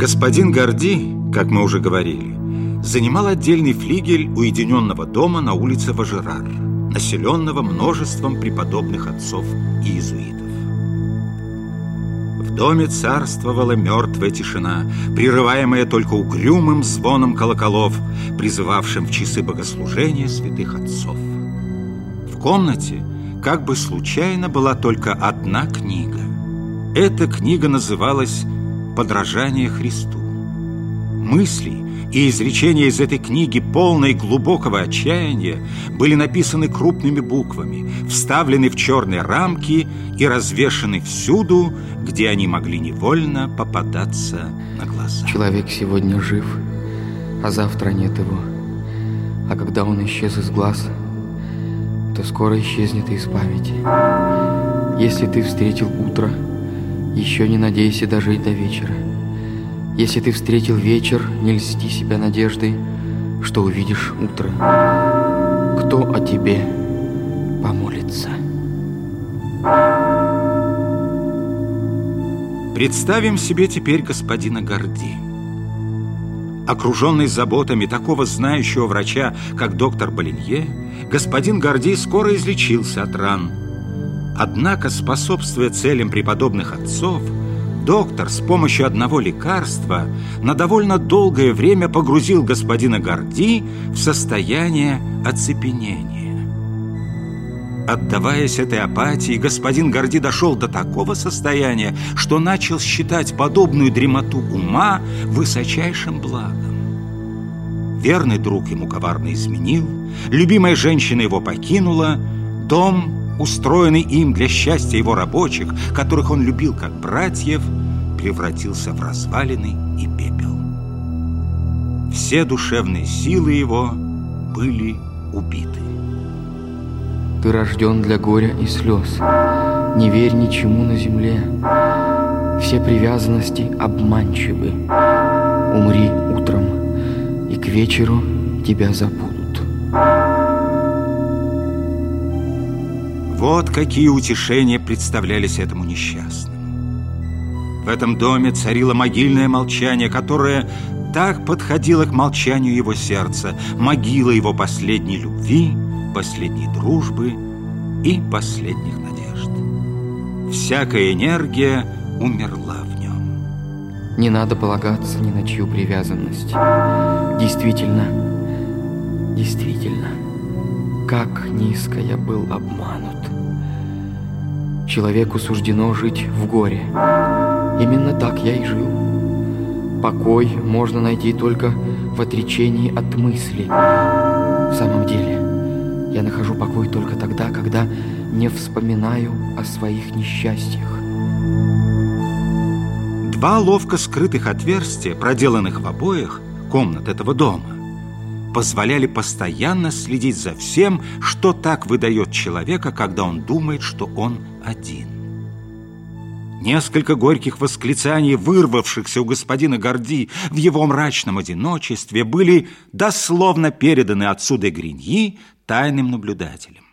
Господин Горди, как мы уже говорили, занимал отдельный флигель уединенного дома на улице Важерар, населенного множеством преподобных отцов и иезуитов. В доме царствовала мертвая тишина, прерываемая только угрюмым звоном колоколов, призывавшим в часы богослужения святых отцов. В комнате, как бы случайно, была только одна книга. Эта книга называлась «Подражание Христу». Мысли и изречения из этой книги, полной глубокого отчаяния, были написаны крупными буквами, вставлены в черные рамки и развешаны всюду, где они могли невольно попадаться на глаза. Человек сегодня жив, а завтра нет его. А когда он исчез из глаз, то скоро исчезнет и из памяти. Если ты встретил утро, еще не надейся дожить до вечера. Если ты встретил вечер, не льсти себя надеждой, что увидишь утро. Кто о тебе помолится? Представим себе теперь господина Горди. Окруженный заботами такого знающего врача, как доктор Болинье, господин Горди скоро излечился от ран. Однако, способствуя целям преподобных отцов, доктор с помощью одного лекарства на довольно долгое время погрузил господина Горди в состояние оцепенения. Отдаваясь этой апатии, господин Горди дошел до такого состояния, что начал считать подобную дремоту ума высочайшим благом. Верный друг ему коварно изменил, любимая женщина его покинула, дом, устроенный им для счастья его рабочих, которых он любил как братьев, превратился в развалины и пепел. Все душевные силы его были убиты. Ты рожден для горя и слез. Не верь ничему на земле. Все привязанности обманчивы. Умри утром, и к вечеру тебя забудут. Вот какие утешения представлялись этому несчастному. В этом доме царило могильное молчание, которое так подходило к молчанию его сердца, могила его последней любви, последней дружбы и последних надежд. Всякая энергия умерла в нем. Не надо полагаться ни на чью привязанность. Действительно, действительно, как низко я был обманут. Человеку суждено жить в горе. Именно так я и жил. Покой можно найти только в отречении от мысли. В самом деле, я нахожу покой только тогда, когда не вспоминаю о своих несчастьях. Два ловко скрытых отверстия, проделанных в обоях комнат этого дома, позволяли постоянно следить за всем, что так выдает человека, когда он думает, что он один. Несколько горьких восклицаний, вырвавшихся у господина Горди в его мрачном одиночестве, были дословно переданы отсюда Гриньи тайным наблюдателем.